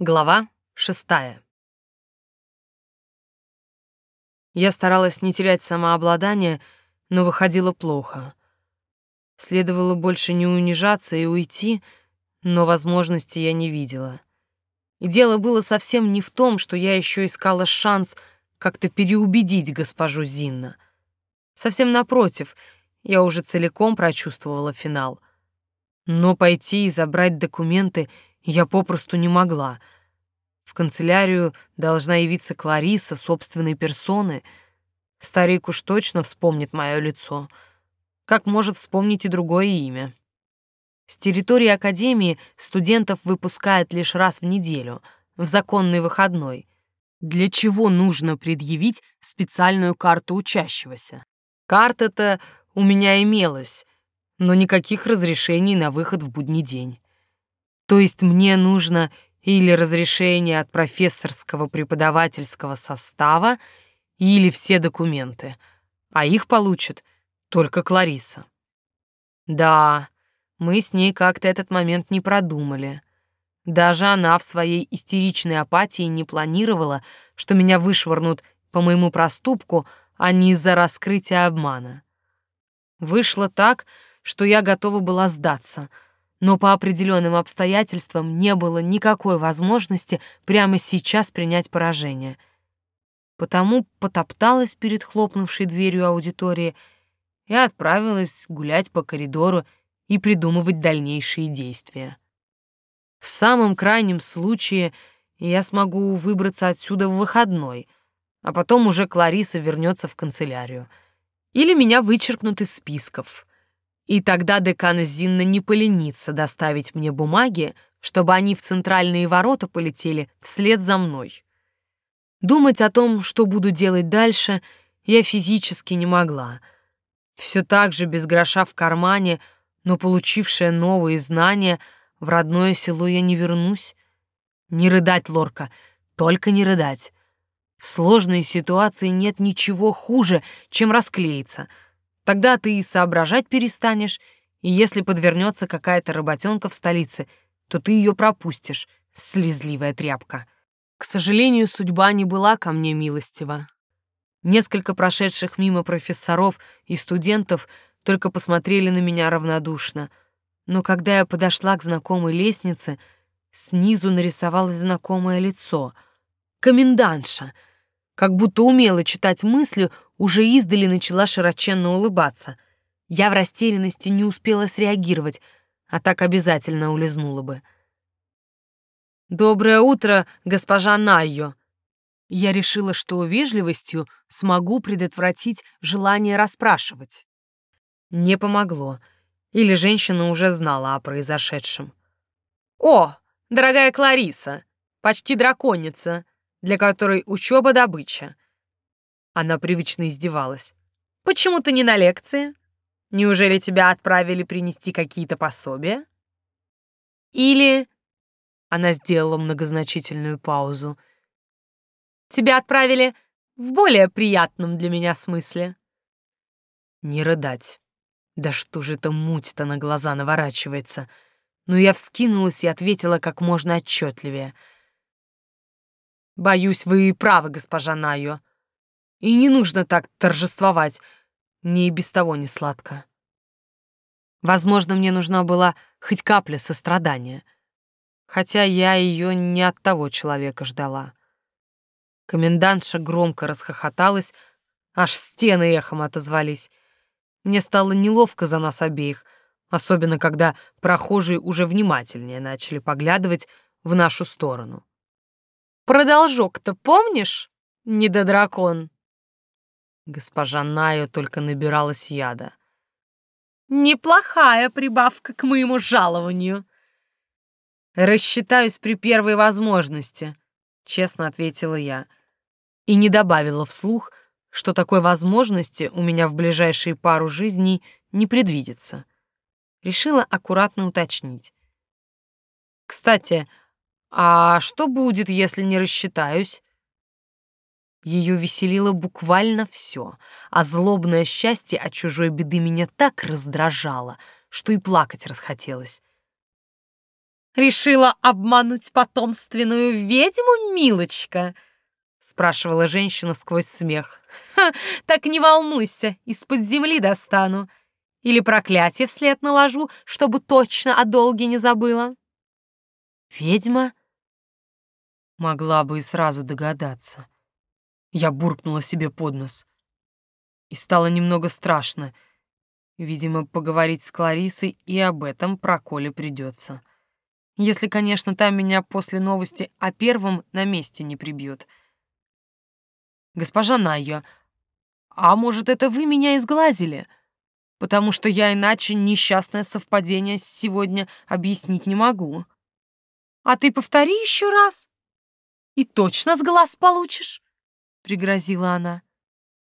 Глава шестая. Я старалась не терять самообладание, но выходило плохо. Следовало больше не унижаться и уйти, но возможности я не видела. И дело было совсем не в том, что я еще искала шанс как-то переубедить госпожу Зинна. Совсем напротив, я уже целиком прочувствовала финал. Но пойти и забрать документы — я попросту не могла. В канцелярию должна явиться Клариса собственной персоны. Старик уж точно вспомнит мое лицо. Как может вспомнить и другое имя. С территории академии студентов выпускают лишь раз в неделю, в законный выходной. Для чего нужно предъявить специальную карту учащегося? Карта-то у меня имелась, но никаких разрешений на выход в будний день. То есть мне нужно или разрешение от профессорского преподавательского состава, или все документы, а их получит только Клариса. Да, мы с ней как-то этот момент не продумали. Даже она в своей истеричной апатии не планировала, что меня вышвырнут по моему проступку, а не из-за раскрытия обмана. Вышло так, что я готова была сдаться — но по определенным обстоятельствам не было никакой возможности прямо сейчас принять поражение. Потому потопталась перед хлопнувшей дверью аудитории и отправилась гулять по коридору и придумывать дальнейшие действия. В самом крайнем случае я смогу выбраться отсюда в выходной, а потом уже Клариса вернется в канцелярию. Или меня вычеркнут из списков — и тогда декан Зинна не поленится доставить мне бумаги, чтобы они в центральные ворота полетели вслед за мной. Думать о том, что буду делать дальше, я физически не могла. Все так же без гроша в кармане, но получившая новые знания, в родное село я не вернусь. Не рыдать, Лорка, только не рыдать. В сложной ситуации нет ничего хуже, чем расклеиться — Тогда ты и соображать перестанешь, и если подвернется какая-то работенка в столице, то ты ее пропустишь, слезливая тряпка. К сожалению, судьба не была ко мне милостива. Несколько прошедших мимо профессоров и студентов только посмотрели на меня равнодушно, но когда я подошла к знакомой лестнице, снизу нарисовалось знакомое лицо. Комендантша, как будто умела читать мысли, уже издали начала широченно улыбаться. Я в растерянности не успела среагировать, а так обязательно улизнула бы. «Доброе утро, госпожа Найо!» Я решила, что вежливостью смогу предотвратить желание расспрашивать. Не помогло. Или женщина уже знала о произошедшем. «О, дорогая Клариса, почти драконица, для которой учеба добыча. Она привычно издевалась. «Почему ты не на лекции? Неужели тебя отправили принести какие-то пособия? Или...» Она сделала многозначительную паузу. «Тебя отправили в более приятном для меня смысле?» «Не рыдать. Да что же это муть-то на глаза наворачивается?» Но я вскинулась и ответила как можно отчетливее. «Боюсь, вы правы, госпожа Найо. И не нужно так торжествовать. Мне и без того не сладко. Возможно, мне нужна была хоть капля сострадания. Хотя я ее не от того человека ждала. Комендантша громко расхохоталась, аж стены эхом отозвались. Мне стало неловко за нас обеих, особенно когда прохожие уже внимательнее начали поглядывать в нашу сторону. «Продолжок-то помнишь, недодракон?» Госпожа Найо только набиралась яда. «Неплохая прибавка к моему жалованию». «Рассчитаюсь при первой возможности», — честно ответила я. И не добавила вслух, что такой возможности у меня в ближайшие пару жизней не предвидится. Решила аккуратно уточнить. «Кстати, а что будет, если не рассчитаюсь?» Ее веселило буквально все, а злобное счастье от чужой беды меня так раздражало, что и плакать расхотелось. Решила обмануть потомственную ведьму, милочка?» — спрашивала женщина сквозь смех. «Ха, так не волнуйся, из-под земли достану. Или проклятие вслед наложу, чтобы точно о долге не забыла». «Ведьма?» Могла бы и сразу догадаться. Я буркнула себе под нос. И стало немного страшно. Видимо, поговорить с Кларисой и об этом проколе придется. Если, конечно, там меня после новости о первом на месте не прибьют. Госпожа Найо, а может, это вы меня изглазили? Потому что я иначе несчастное совпадение сегодня объяснить не могу. А ты повтори еще раз, и точно с глаз получишь, — пригрозила она.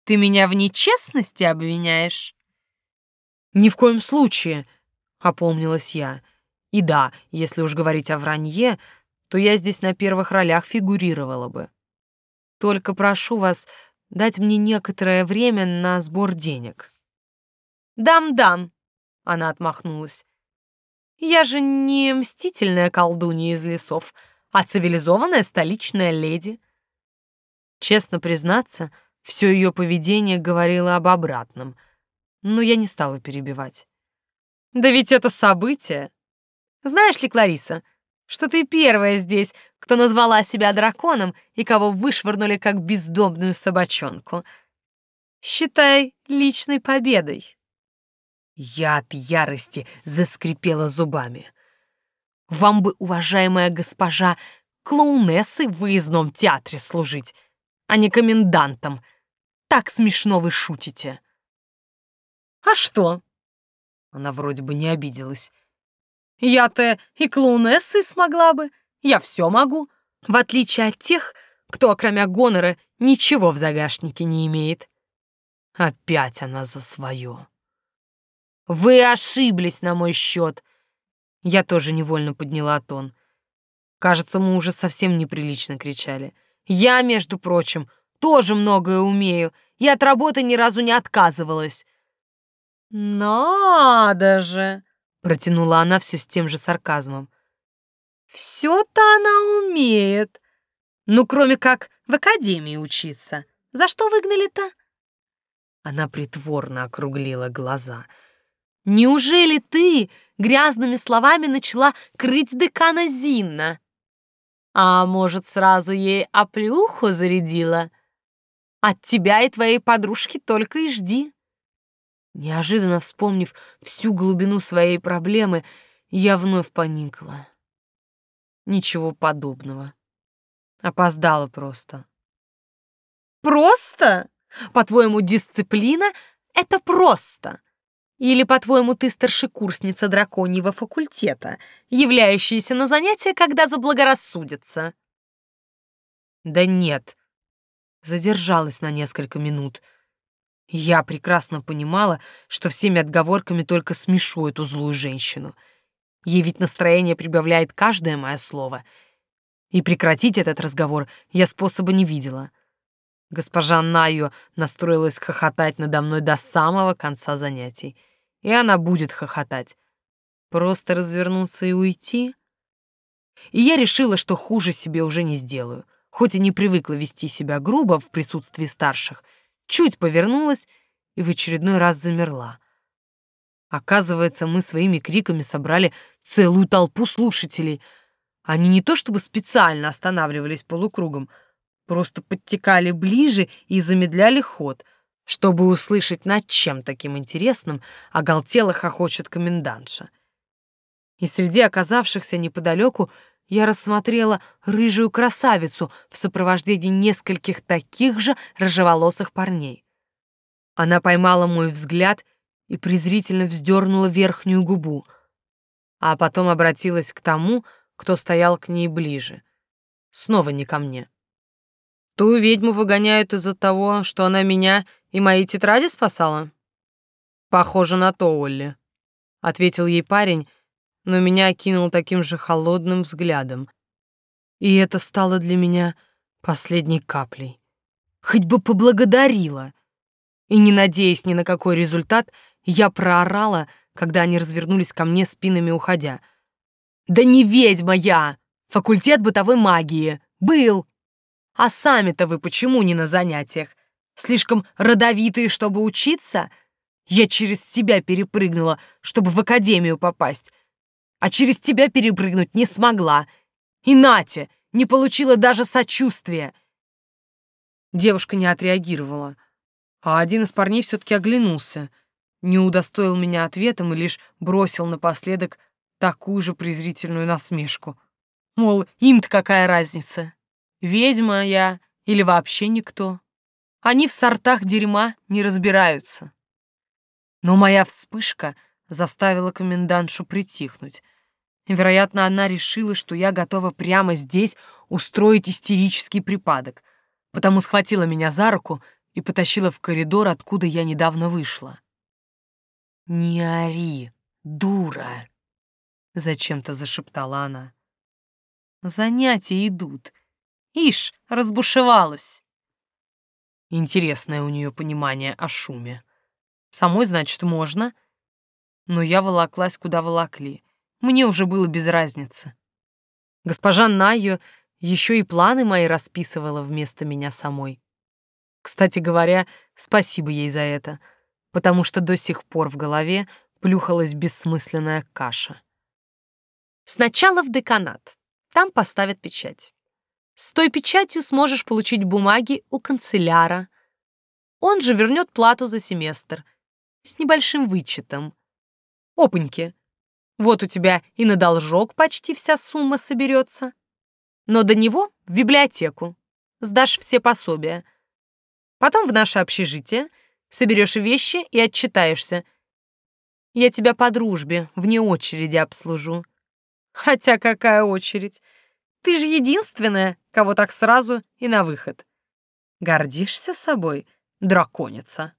Ты меня в нечестности обвиняешь? Ни в коем случае, — опомнилась я. И да, если уж говорить о вранье, то я здесь на первых ролях фигурировала бы. Только прошу вас дать мне некоторое время на сбор денег. «Дам-дам», — она отмахнулась. «Я же не мстительная колдунья из лесов, а цивилизованная столичная леди». Честно признаться, все ее поведение говорило об обратном, но я не стала перебивать. «Да ведь это событие! Знаешь ли, Клариса, что ты первая здесь, кто назвала себя драконом и кого вышвырнули как бездомную собачонку. Считай личной победой. Я от ярости заскрипела зубами. Вам бы, уважаемая госпожа, клоунессой в выездном театре служить, а не комендантом. Так смешно вы шутите. А что? Она вроде бы не обиделась. Я-то и клоунессой смогла бы. Я все могу. В отличие от тех, кто, кроме гонора, ничего в загашнике не имеет. Опять она за свое. Вы ошиблись на мой счет. Я тоже невольно подняла тон. Кажется, мы уже совсем неприлично кричали. Я, между прочим, тоже многое умею. Я от работы ни разу не отказывалась. Надо же! Протянула она все с тем же сарказмом. Все-то она умеет. Ну, кроме как в академии учиться. За что выгнали-то? Она притворно округлила глаза. Неужели ты грязными словами начала крыть декана Зинна? А может, сразу ей оплюху зарядила? От тебя и твоей подружки только и жди. Неожиданно вспомнив всю глубину своей проблемы, я вновь поникла. Ничего подобного. Опоздала просто. Просто? По-твоему, дисциплина — это просто? Или, по-твоему, ты старшекурсница драконьего факультета, являющаяся на занятия, когда заблагорассудится? Да нет. Задержалась на несколько минут — я прекрасно понимала, что всеми отговорками только смешу эту злую женщину. Ей ведь настроение прибавляет каждое мое слово. И прекратить этот разговор я способа не видела. Госпожа Найо настроилась хохотать надо мной до самого конца занятий. И она будет хохотать. Просто развернуться и уйти? И я решила, что хуже себе уже не сделаю. Хоть и не привыкла вести себя грубо в присутствии старших — чуть повернулась и в очередной раз замерла. Оказывается, мы своими криками собрали целую толпу слушателей. Они не то чтобы специально останавливались полукругом, просто подтекали ближе и замедляли ход, чтобы услышать, над чем таким интересным оголтело хохочет комендантша. И среди оказавшихся неподалеку я рассмотрела рыжую красавицу в сопровождении нескольких таких же рыжеволосых парней. Она поймала мой взгляд и презрительно вздернула верхнюю губу, а потом обратилась к тому, кто стоял к ней ближе. Снова не ко мне. Ту ведьму выгоняют из-за того, что она меня и мои тетради спасала? Похоже на то, Олли, — ответил ей парень, но меня окинул таким же холодным взглядом. И это стало для меня последней каплей. Хоть бы поблагодарила. И не надеясь ни на какой результат, я проорала, когда они развернулись ко мне спинами уходя. Да не ведьма я! Факультет бытовой магии. Был. А сами-то вы почему не на занятиях? Слишком родовитые, чтобы учиться? Я через тебя перепрыгнула, чтобы в академию попасть. А через тебя перепрыгнуть не смогла. И Натя не получила даже сочувствия. Девушка не отреагировала, а один из парней все-таки оглянулся, не удостоил меня ответом и лишь бросил напоследок такую же презрительную насмешку. Мол, им-то какая разница? Ведьма я или вообще никто? Они в сортах дерьма не разбираются. Но моя вспышка заставила комендантшу притихнуть. Вероятно, она решила, что я готова прямо здесь устроить истерический припадок, потому схватила меня за руку и потащила в коридор, откуда я недавно вышла. «Не ори, дура!» — зачем-то зашептала она. «Занятия идут. Ишь, разбушевалась!» Интересное у нее понимание о шуме. Самой, значит, можно, но я волоклась, куда волокли. Мне уже было без разницы. Госпожа Найо еще и планы мои расписывала вместо меня самой. Кстати говоря, спасибо ей за это, потому что до сих пор в голове плюхалась бессмысленная каша. Сначала в деканат. Там поставят печать. С той печатью сможешь получить бумаги у канцеляра. Он же вернет плату за семестр. С небольшим вычетом. Опаньки. Вот у тебя и на должок почти вся сумма соберется. Но до него в библиотеку. Сдашь все пособия. Потом в наше общежитие, соберешь вещи и отчитаешься. Я тебя по дружбе, вне очереди обслужу. Хотя какая очередь? Ты же единственная, кого так сразу и на выход. Гордишься собой, драконица?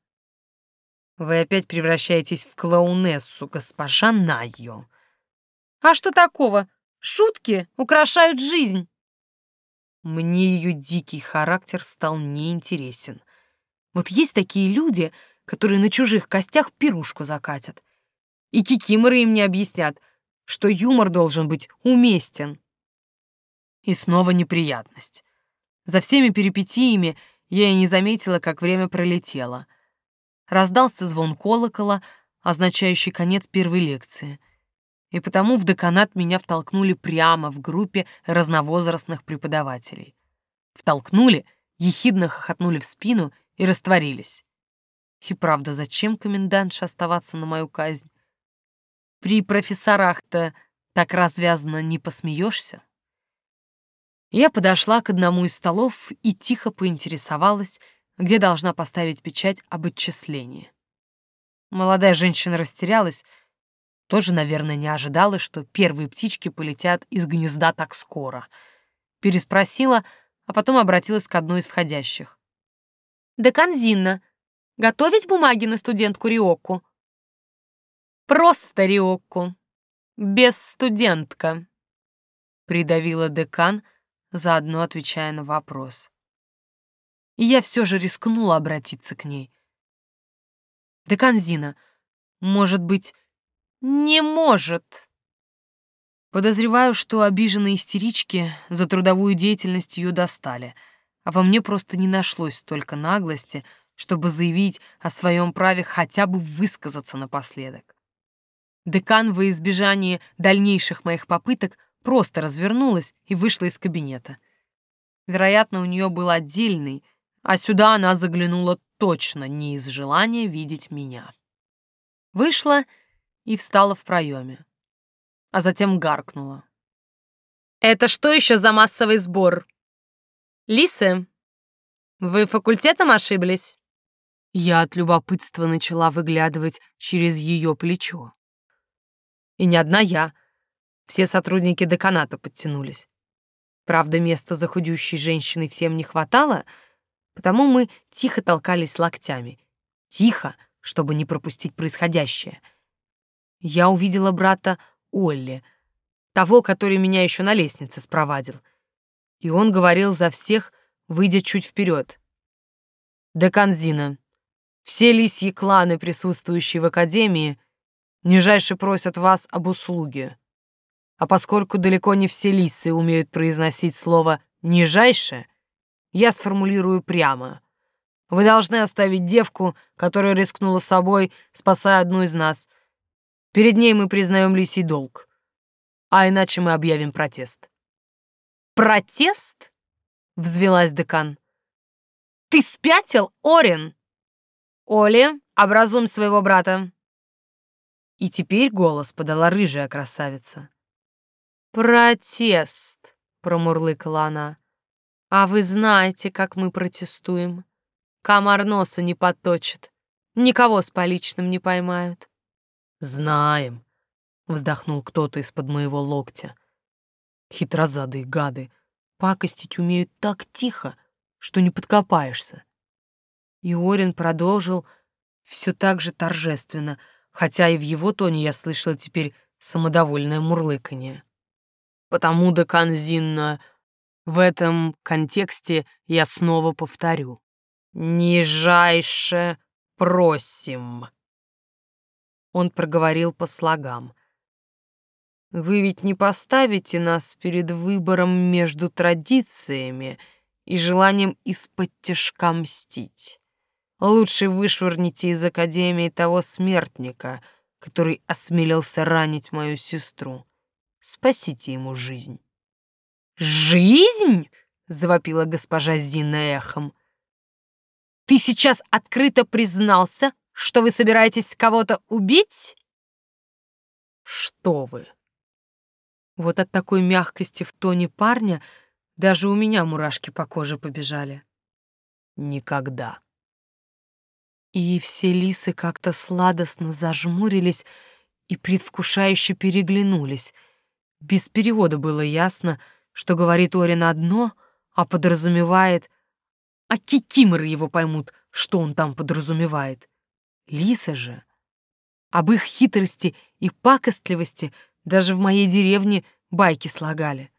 Вы опять превращаетесь в клоунессу, госпожа Найо. А что такого? Шутки украшают жизнь. Мне ее дикий характер стал неинтересен. Вот есть такие люди, которые на чужих костях пирушку закатят. И кикиморы им не объяснят — что юмор должен быть уместен. И снова неприятность. За всеми перипетиями я и не заметила, как время пролетело. Раздался звон колокола, означающий конец первой лекции. И потому в деканат меня втолкнули прямо в группе разновозрастных преподавателей. Втолкнули, ехидно хохотнули в спину и растворились. И правда, зачем комендантше оставаться на мою казнь? При профессорах-то так развязно не посмеешься. Я подошла к одному из столов и тихо поинтересовалась, где должна поставить печать об отчислении. Молодая женщина растерялась, тоже, наверное, не ожидала, что первые птички полетят из гнезда так скоро. Переспросила, а потом обратилась к одной из входящих. «Декан Зинна, готовить бумаги на студентку Риоку?» Просто Риоку. Без студентка. Придавила декан, заодно отвечая на вопрос. И я все же рискнула обратиться к ней. Декан Зина, может быть, не может. Подозреваю, что обиженные истерички за трудовую деятельность ее достали, а во мне просто не нашлось столько наглости, чтобы заявить о своем праве хотя бы высказаться напоследок. Декан во избежание дальнейших моих попыток просто развернулась и вышла из кабинета. Вероятно, у нее был отдельный, а сюда она заглянула точно не из желания видеть меня. Вышла и встала в проеме, а затем гаркнула. «Это что еще за массовый сбор? Лисы, вы факультетом ошиблись?» Я от любопытства начала выглядывать через ее плечо. И не одна я. Все сотрудники деканата подтянулись. Правда, места за худющей женщиной всем не хватало, потому мы тихо толкались локтями. Тихо, чтобы не пропустить происходящее. Я увидела брата Олли, того, который меня еще на лестнице спровадил. И он говорил за всех, выйдя чуть вперед. «Декан Зина, все лисьи кланы, присутствующие в Академии, Нижайше просят вас об услуге. А поскольку далеко не все лисы умеют произносить слово «нижайше», я сформулирую прямо. Вы должны оставить девку, которая рискнула собой, спасая одну из нас. Перед ней мы признаем лисий долг. А иначе мы объявим протест. «Протест?» — взвелась декан. «Ты спятил, Орин?» «Оли, образуем своего брата». И теперь голос подала рыжая красавица. «Протест», — промурлыкала она. «А вы знаете, как мы протестуем? Комар носа не подточит, никого с поличным не поймают». «Знаем», — вздохнул кто-то из-под моего локтя. «Хитрозадые гады, пакостить умеют так тихо, что не подкопаешься». И Орин продолжил все так же торжественно, хотя и в его тоне я слышала теперь самодовольное мурлыканье. Потому, декан Зинна, в этом контексте я снова повторю. «Нижайше просим!» Он проговорил по слогам. «Вы ведь не поставите нас перед выбором между традициями и желанием из-под тяжка мстить. Лучше вышвырните из Академии того смертника, который осмелился ранить мою сестру. Спасите ему жизнь». «Жизнь?» — завопила госпожа Зина эхом. «Ты сейчас открыто признался, что вы собираетесь кого-то убить?» «Что вы?» Вот от такой мягкости в тоне парня даже у меня мурашки по коже побежали. Никогда. И все лисы как-то сладостно зажмурились и предвкушающе переглянулись. Без перевода было ясно, что говорит Орин одно, а подразумевает... А кикиморы его поймут, что он там подразумевает. Лисы же. Об их хитрости и пакостливости даже в моей деревне байки слагали.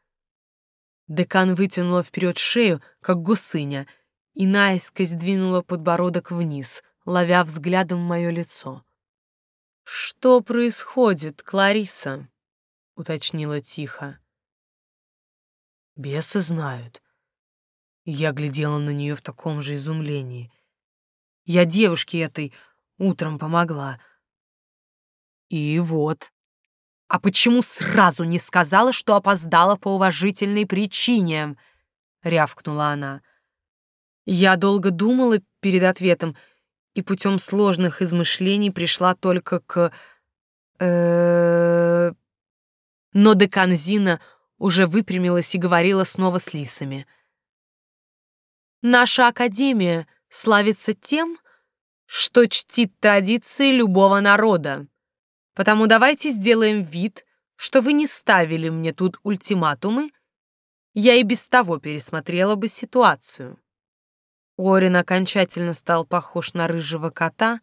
Декан вытянула вперед шею, как гусыня, и наискось двинула подбородок вниз, ловя взглядом мое лицо. «Что происходит, Клариса?» — уточнила тихо. Бесы знают. Я глядела на нее в таком же изумлении. Я девушке этой утром помогла. И вот. А почему сразу не сказала, что опоздала по уважительной причине? рявкнула она. Я долго думала перед ответом и путем сложных измышлений пришла только к... Э Но декан Зина уже выпрямилась и говорила снова с лисами. «Наша академия славится тем, что чтит традиции любого народа. Потому давайте сделаем вид, что вы не ставили мне тут ультиматумы, я и без того пересмотрела бы ситуацию». Орин окончательно стал похож на рыжего кота.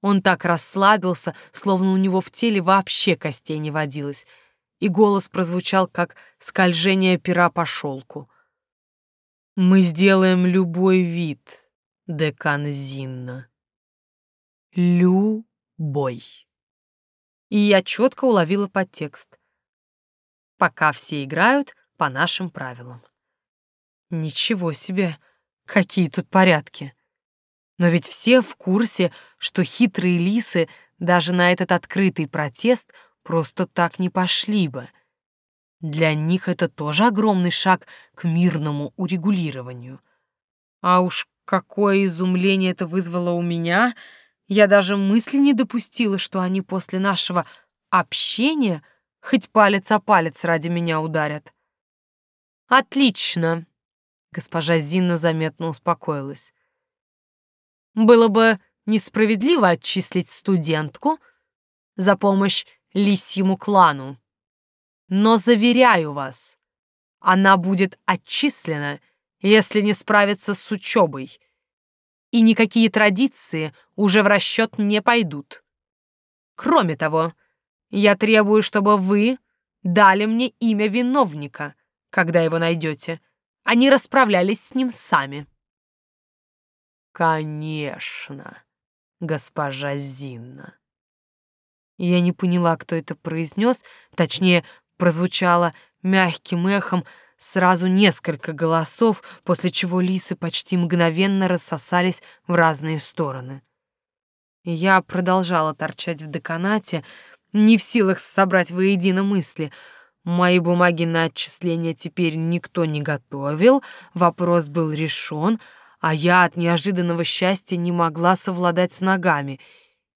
Он так расслабился, словно у него в теле вообще костей не водилось, и голос прозвучал, как скольжение пера по шелку. «Мы сделаем любой вид, декан Зинна. Любой». И я четко уловила подтекст. Пока все играют по нашим правилам. Ничего себе! Какие тут порядки! Но ведь все в курсе, что хитрые лисы даже на этот открытый протест просто так не пошли бы. Для них это тоже огромный шаг к мирному урегулированию. А уж какое изумление это вызвало у меня, я даже мысли не допустила, что они после нашего общения хоть палец о палец ради меня ударят. «Отлично!» Госпожа Зинна заметно успокоилась. Было бы несправедливо отчислить студентку за помощь лисьему клану. Но заверяю вас, она будет отчислена, если не справится с учебой, и никакие традиции уже в расчет не пойдут. Кроме того, я требую, чтобы вы дали мне имя виновника, когда его найдете, они расправлялись с ним сами. Конечно, госпожа Зинна. Я не поняла, кто это произнес, точнее, прозвучало мягким эхом сразу несколько голосов, после чего лисы почти мгновенно рассосались в разные стороны. Я продолжала торчать в деканате, не в силах собрать воедино мысли. Мои бумаги на отчисление теперь никто не готовил, вопрос был решен, а я от неожиданного счастья не могла совладать с ногами.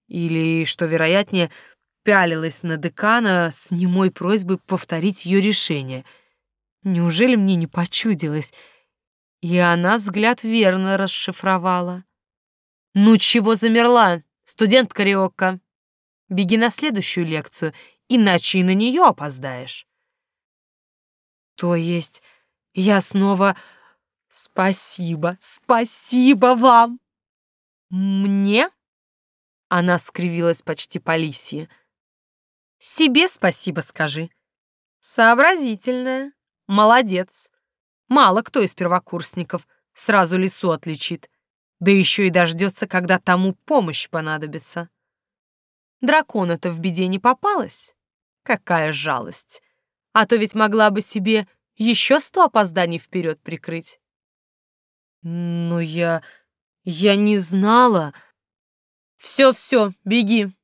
Или, что вероятнее, пялилась на декана с немой просьбой повторить ее решение. Неужели мне не почудилось? И она взгляд верно расшифровала. «Ну чего замерла, студент Кариокко? Беги на следующую лекцию, иначе и на нее опоздаешь». «То есть я снова...» «Спасибо, спасибо вам!» «Мне?» Она скривилась почти по лисье. Себе спасибо скажи. Сообразительная. Молодец. Мало кто из первокурсников сразу лесу отличит. Да еще и дождется, когда тому помощь понадобится. Дракона-то в беде не попалась. Какая жалость. А то ведь могла бы себе еще сто опозданий вперед прикрыть. Но я... я не знала. Все-все, беги,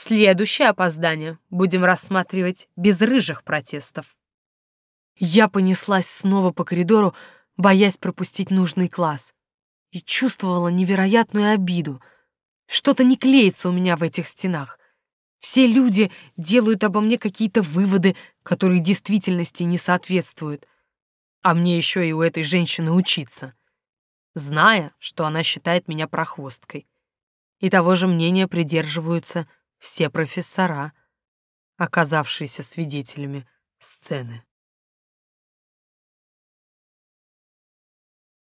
Следующее опоздание будем рассматривать без рыжих протестов. Я понеслась снова по коридору, боясь пропустить нужный класс, и чувствовала невероятную обиду. Что-то не клеится у меня в этих стенах. Все люди делают обо мне какие-то выводы, которые действительности не соответствуют. А мне еще и у этой женщины учиться, зная, что она считает меня прохвосткой. И того же мнения придерживаются все профессора, оказавшиеся свидетелями сцены.